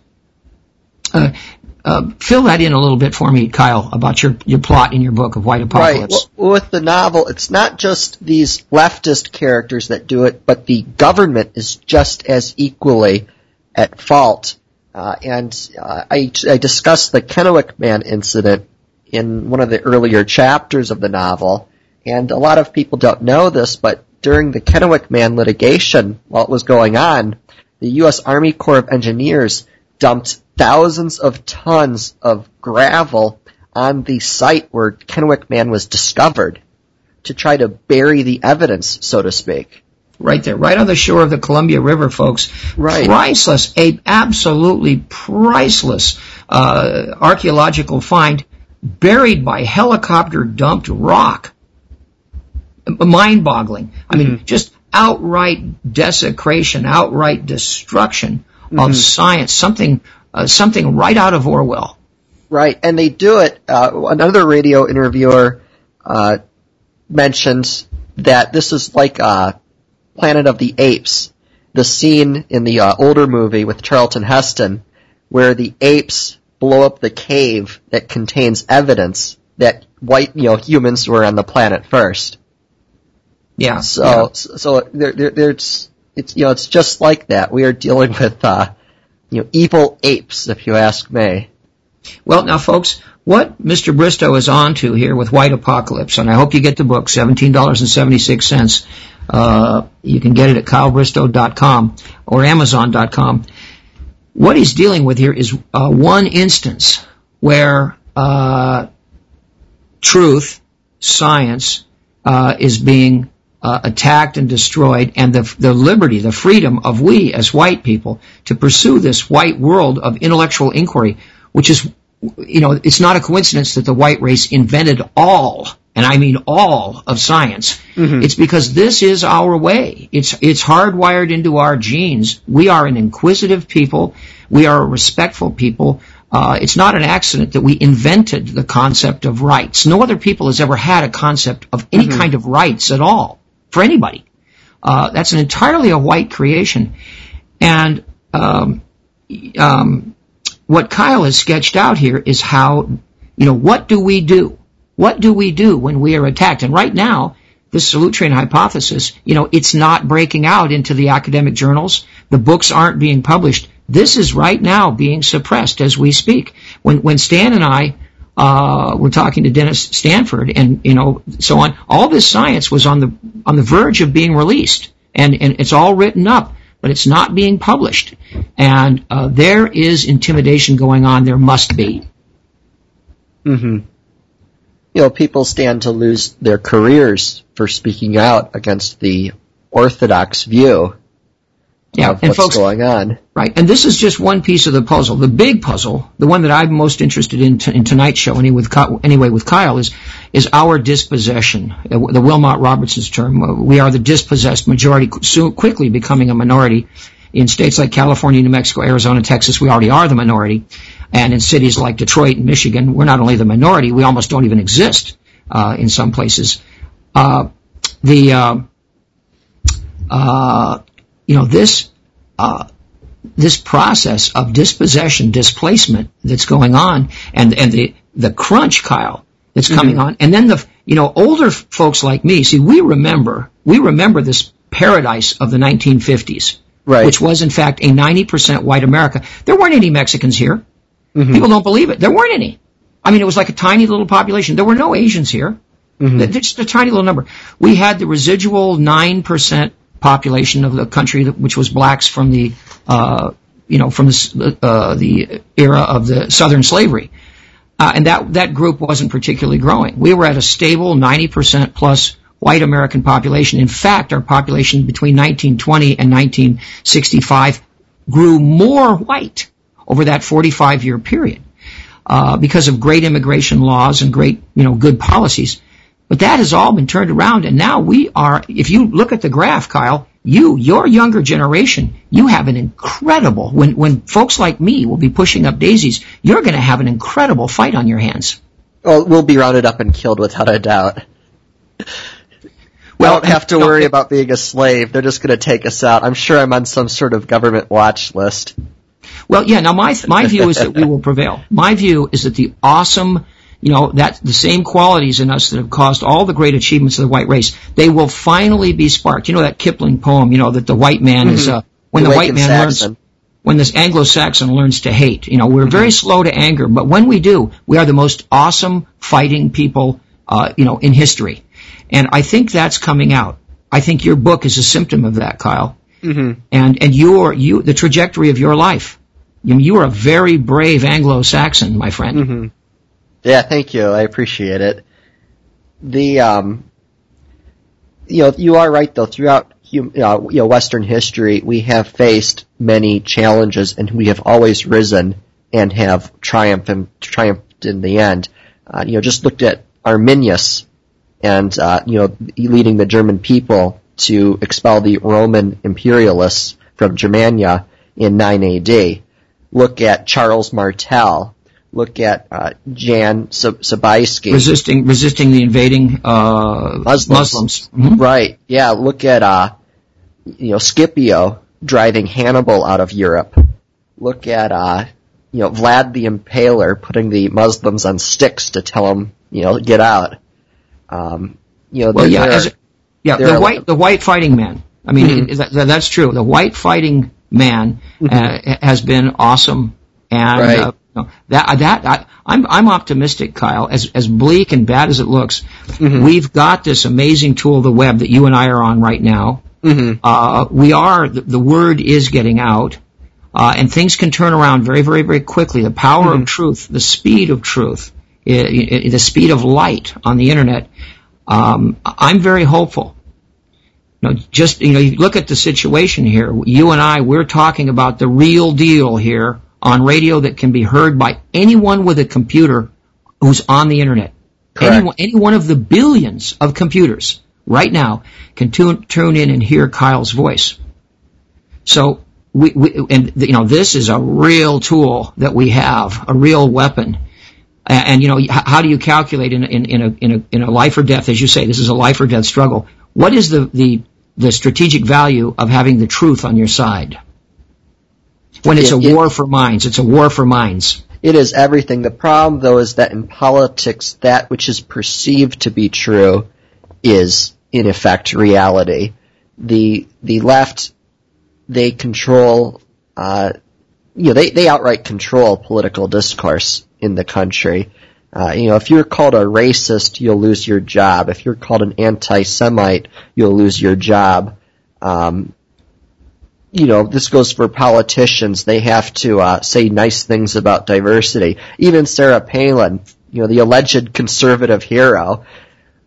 Uh, fill that in a little bit for me, Kyle, about your, your plot in your book of White Apocalypse. Right. Well, with the novel, it's not just these leftist characters that do it, but the government is just as equally at fault. Uh, and uh, I, I discussed the Kennewick Man incident in one of the earlier chapters of the novel, and a lot of people don't know this, but during the Kennewick Man litigation, while it was going on, the U.S. Army Corps of Engineers dumped thousands of tons of gravel on the site where Kennewick Man was discovered to try to bury the evidence, so to speak. Right there, right on the shore of the Columbia River, folks. Right. Priceless, a absolutely priceless uh, archaeological find buried by helicopter dumped rock. Mind-boggling. I mean, mm-hmm. just outright desecration, outright destruction mm-hmm. of science. Something uh, something right out of Orwell. Right, and they do it. Uh, another radio interviewer uh, mentioned that this is like uh, Planet of the Apes, the scene in the uh, older movie with Charlton Heston, where the apes blow up the cave that contains evidence that white, you know, humans were on the planet first. Yeah. So, yeah. so there, there, there's, it's, you know, it's just like that. We are dealing with, uh, you know, evil apes, if you ask me. Well, now, folks, what Mr. Bristow is on to here with White Apocalypse, and I hope you get the book, $17.76. Uh, you can get it at kylebristow.com or amazon.com. What he's dealing with here is uh, one instance where uh, truth, science, uh, is being attacked and destroyed, and the, the liberty, the freedom of we as white people to pursue this white world of intellectual inquiry, which is, you know, it's not a coincidence that the white race invented all, and I mean all of science. Mm-hmm. It's because this is our way. It's, it's hardwired into our genes. We are an inquisitive people. We are a respectful people. Uh, it's not an accident that we invented the concept of rights. No other people has ever had a concept of any mm-hmm. kind of rights at all for anybody. Uh, that's an entirely a white creation. And um, um, what Kyle has sketched out here is how, you know, what do we do? What do we do when we are attacked? And right now, this Solutrean hypothesis, you know, it's not breaking out into the academic journals. The books aren't being published. This is right now being suppressed as we speak. When, when Stan and I we're talking to Dennis Stanford, and you know, so on. All this science was on the on the verge of being released, and and it's all written up, but it's not being published. And uh, there is intimidation going on. There must be. Mm-hmm. You know, people stand to lose their careers for speaking out against the orthodox view yeah, and what's folks, going on. Right, and this is just one piece of the puzzle. The big puzzle, the one that I'm most interested in t- in tonight's show, anyway with, anyway with Kyle, is is our dispossession. Uh, the Wilmot Robertson's term. Uh, we are the dispossessed majority, soon quickly becoming a minority. In states like California, New Mexico, Arizona, Texas, we already are the minority. And in cities like Detroit and Michigan, we're not only the minority, we almost don't even exist uh, in some places. Uh, the uh, uh you know this uh, this process of dispossession, displacement that's going on, and and the the crunch, Kyle, that's coming mm-hmm. on, and then the you know older folks like me, see, we remember we remember this paradise of the 1950s, right. which was in fact a 90% white America. There weren't any Mexicans here. Mm-hmm. People don't believe it. There weren't any. I mean, it was like a tiny little population. There were no Asians here. Mm-hmm. Just a tiny little number. We had the residual 9% population of the country, which was blacks from the, uh, you know, from the, uh, the era of the Southern slavery. Uh, and that, that group wasn't particularly growing. We were at a stable 90% plus white American population. In fact, our population between 1920 and 1965 grew more white over that 45 year period. Uh, because of great immigration laws and great, you know, good policies. But that has all been turned around and now we are, if you look at the graph, Kyle, you, your younger generation, you have an incredible, when, when folks like me will be pushing up daisies, you're going to have an incredible fight on your hands. Well, we'll be rounded up and killed without a doubt. Well, don't have to worry about being a slave. They're just going to take us out. I'm sure I'm on some sort of government watch list. Well, yeah. Now, my my view is that we will prevail. My view is that the awesome you know, that the same qualities in us that have caused all the great achievements of the white race, they will finally be sparked. You know that Kipling poem, you know, that the white man mm-hmm. is, uh, when the, the white man Saxon. learns, when this Anglo-Saxon learns to hate. You know, we're mm-hmm. very slow to anger, but when we do, we are the most awesome fighting people, uh, you know, in history. And I think that's coming out. I think your book is a symptom of that, Kyle. Mm-hmm. And, and your, you, the trajectory of your life. You, you are a very brave Anglo-Saxon, my friend. Yeah, thank you. I appreciate it. The um, you know, you are right though. Throughout you know Western history, we have faced many challenges, and we have always risen and have triumphed and triumphed in the end. Uh, you know, just looked at Arminius, and uh, you know, leading the German people to expel the Roman imperialists from Germania in 9 AD. Look at Charles Martel, look at uh, Jan Sobieski. Resisting, resisting the invading uh, Muslims. Muslims. Mm-hmm. Right. Yeah. Look at uh, you know Scipio driving Hannibal out of Europe. Look at uh, you know Vlad the Impaler putting the Muslims on sticks to tell them you know get out. Um, you know, well, yeah, are, yeah, the white the white fighting man. I mean, mm-hmm. that, that's true. The white fighting man mm-hmm. uh, has been awesome, and right. Uh, no, that that I, I'm I'm optimistic, Kyle. As as bleak and bad as it looks, mm-hmm. we've got this amazing tool, the web, that you and I are on right now. Mm-hmm. Uh, we are the, the, word is getting out, uh, and things can turn around very very very quickly. The power mm-hmm. of truth, the speed of truth, it, it, the speed of light on the internet. Um, I'm very hopeful. You know, just you know, you look at the situation here. You and I, we're talking about the real deal here on radio that can be heard by anyone with a computer who's on the internet. Any, any one of the billions of computers right now can tune, tune in and hear Kyle's voice. So we, we, and you know, this is a real tool that we have, a real weapon. And, and you know, how do you calculate in, in, in, a, in, a, in a life or death, as you say, this is a life or death struggle. What is the, the, the strategic value of having the truth on your side? When it's it, a war for minds, it's a war for minds. It is everything. The problem, though, is that in politics, that which is perceived to be true is, in effect, reality. The the left, they control, uh, you know, they they outright control political discourse in the country. Uh, you know, if you're called a racist, you'll lose your job. If you're called an anti-Semite, you'll lose your job. Um, you know, this goes for politicians. They have to uh, say nice things about diversity. Even Sarah Palin, you know, the alleged conservative hero,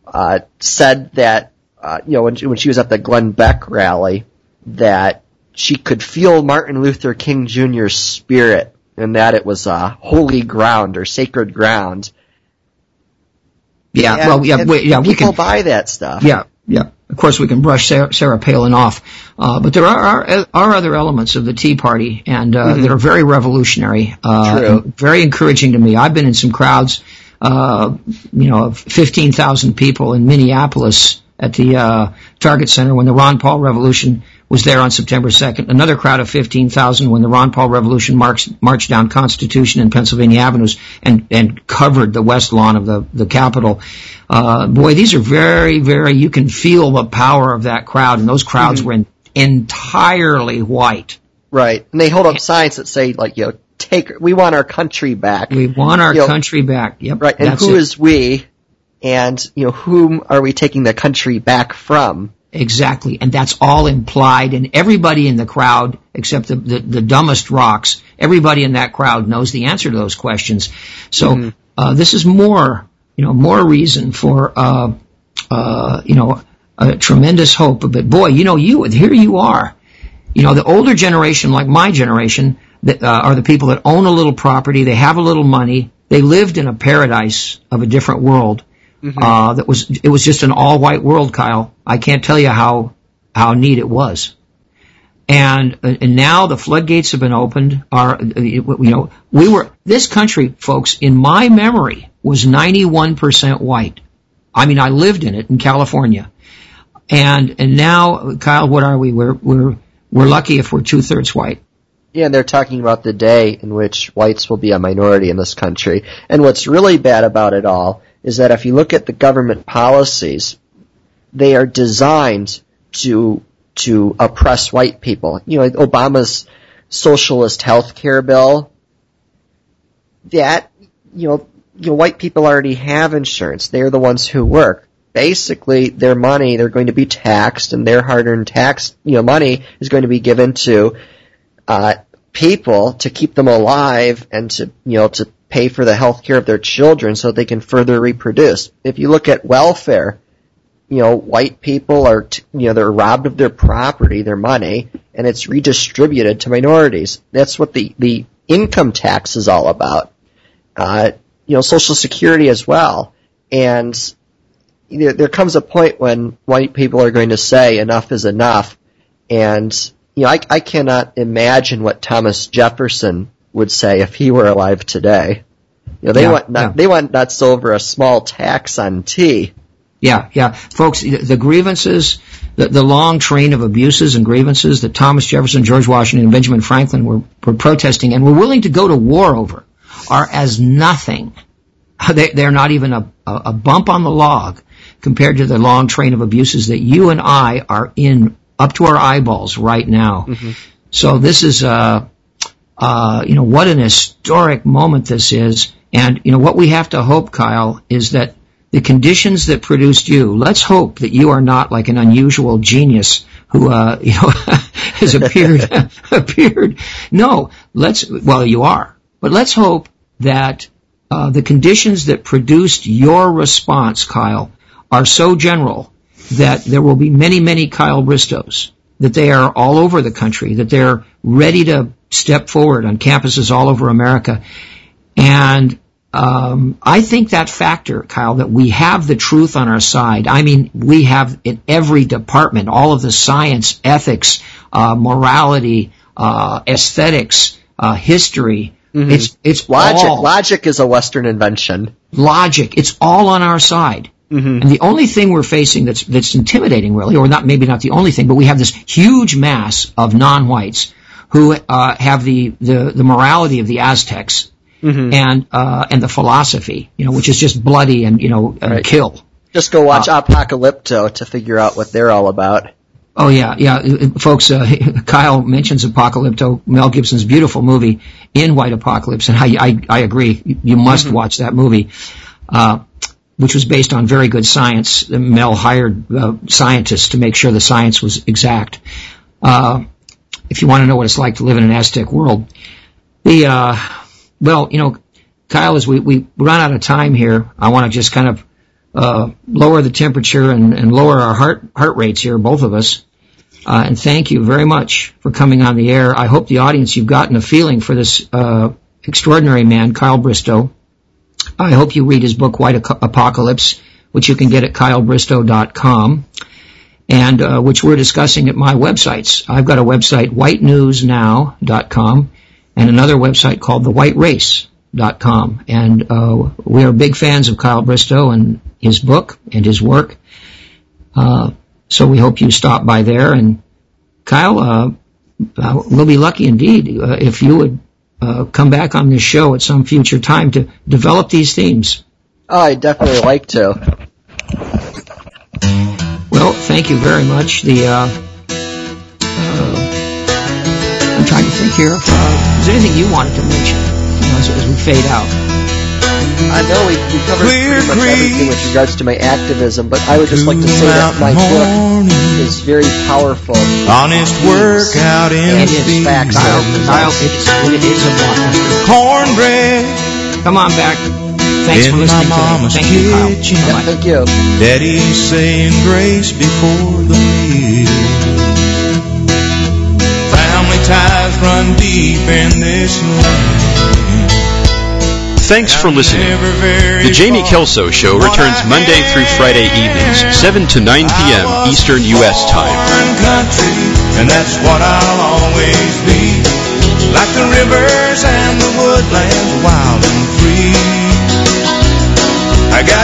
uh, said that, uh, you know, when she, when she was at the Glenn Beck rally, that she could feel Martin Luther King Jr.'s spirit and that it was uh, holy ground or sacred ground. Yeah, and, well, yeah, we, yeah, we can buy that stuff. Yeah, yeah. Of course, we can brush Sarah, Sarah Palin off, uh, but there are, are, are other elements of the Tea Party, and uh, mm-hmm. that are very revolutionary, uh, very encouraging to me. I've been in some crowds, uh, you know, of fifteen thousand people in Minneapolis at the uh, Target Center when the Ron Paul Revolution was there on September 2nd. Another crowd of 15,000 when the Ron Paul Revolution marched, marched down Constitution and Pennsylvania Avenues and, and covered the west lawn of the, the Capitol. Uh, boy, these are very, very, you can feel the power of that crowd, and those crowds mm-hmm. were in, entirely white. Right. And they hold up signs that say, like, you know, take, we want our country back. We want our you country know, back. Yep. Right. And who it. is we? And, you know, whom are we taking the country back from? Exactly. And that's all implied and everybody in the crowd, except the, the, the, dumbest rocks, everybody in that crowd knows the answer to those questions. So, mm-hmm. uh, this is more, you know, more reason for, uh, uh, you know, a tremendous hope. But boy, you know, you, here you are. You know, the older generation, like my generation, that, uh, are the people that own a little property, they have a little money, they lived in a paradise of a different world Mm-hmm. Uh, that was it was just an all white world, Kyle. I can't tell you how how neat it was. And uh, and now the floodgates have been opened. Our uh, you know we were this country, folks, in my memory was 91% white. I mean, I lived in it in California, and and now, Kyle, what are we? We're we're we're lucky if we're two thirds white. Yeah, and they're talking about the day in which whites will be a minority in this country. And what's really bad about it all is that if you look at the government policies, they are designed to to oppress white people. You know, Obama's socialist health care bill, that, you know, you know, white people already have insurance. They're the ones who work. Basically, their money, they're going to be taxed and their hard-earned tax, you know, money is going to be given to, uh, people to keep them alive and to, you know, to pay for the health care of their children so they can further reproduce. If you look at welfare, you know, white people are, t- you know, they're robbed of their property, their money, and it's redistributed to minorities. That's what the, the income tax is all about. Uh, you know, social security as well. And you know, there comes a point when white people are going to say enough is enough. And, you know, I, I cannot imagine what Thomas Jefferson would say if he were alive today. You know, they yeah, want not, yeah. they want nuts over a small tax on tea. Yeah, yeah, folks. The grievances, the, the long train of abuses and grievances that Thomas Jefferson, George Washington, and Benjamin Franklin were, were protesting and were willing to go to war over, are as nothing. They, they're not even a, a bump on the log compared to the long train of abuses that you and I are in up to our eyeballs right now. Mm-hmm. So this is, uh, uh, you know, what an historic moment this is. And, you know, what we have to hope, Kyle, is that the conditions that produced you, let's hope that you are not like an unusual genius who, uh, you know, has appeared, appeared. No, let's, well, you are, but let's hope that, uh, the conditions that produced your response, Kyle, are so general that there will be many, many Kyle Bristows, that they are all over the country, that they're ready to step forward on campuses all over America. And um, I think that factor, Kyle, that we have the truth on our side. I mean, we have in every department all of the science, ethics, uh, morality, uh, aesthetics, uh, history. Mm-hmm. It's it's logic. All, logic is a Western invention. Logic. It's all on our side. Mm-hmm. And the only thing we're facing that's that's intimidating, really, or not maybe not the only thing, but we have this huge mass of non-whites who uh, have the, the the morality of the Aztecs mm-hmm. and uh, and the philosophy, you know, which is just bloody and you know right. kill. Just go watch uh, Apocalypto to figure out what they're all about. Oh yeah, yeah, folks. Uh, Kyle mentions Apocalypto, Mel Gibson's beautiful movie in White Apocalypse, and I I, I agree. You must mm-hmm. watch that movie, uh, which was based on very good science. Mel hired uh, scientists to make sure the science was exact. Uh, if you want to know what it's like to live in an Aztec world, the uh, well, you know, Kyle, as we we run out of time here, I want to just kind of uh, lower the temperature and, and lower our heart heart rates here, both of us. Uh, and thank you very much for coming on the air. I hope the audience, you've gotten a feeling for this uh, extraordinary man, Kyle Bristow. I hope you read his book, White Apocalypse, which you can get at kylebristow.com, and uh, which we're discussing at my websites. I've got a website, whitenewsnow.com, and another website called thewhiterace.com. And uh, we are big fans of Kyle Bristow and his book and his work. Uh, so we hope you stop by there. And Kyle, we'll be lucky indeed if you would uh, come back on this show at some future time to develop these themes. Oh, I'd definitely like to. Well, thank you very much. The uh, I'm trying to think here if there's anything you wanted to mention you know, as, as we fade out. I know we, we covered Clear pretty much everything with regards to my activism, but I would just like to say that my book is very powerful. Honest work out in and it's facts. Kyle, Kyle, it's, it is a blockbuster. Cornbread. Come on back. Thanks in for listening my mama's Thank you, Kyle. Yeah, thank you. Daddy's saying grace before the meal. Family ties run deep in this land. Thanks for listening. The Jamie Kelso Show returns Monday through Friday evenings, 7 to 9 p.m. Eastern U.S. time. And that's what I'll always be. Like the rivers and the woodlands, wild and free. I got a